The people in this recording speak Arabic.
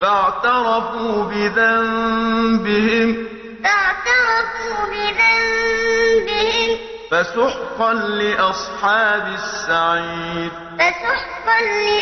فاعترفوا بذنبهم. فاعترفوا بذنبهم. فسحقا لأصحاب السعير. فسحقا لأصحاب السعير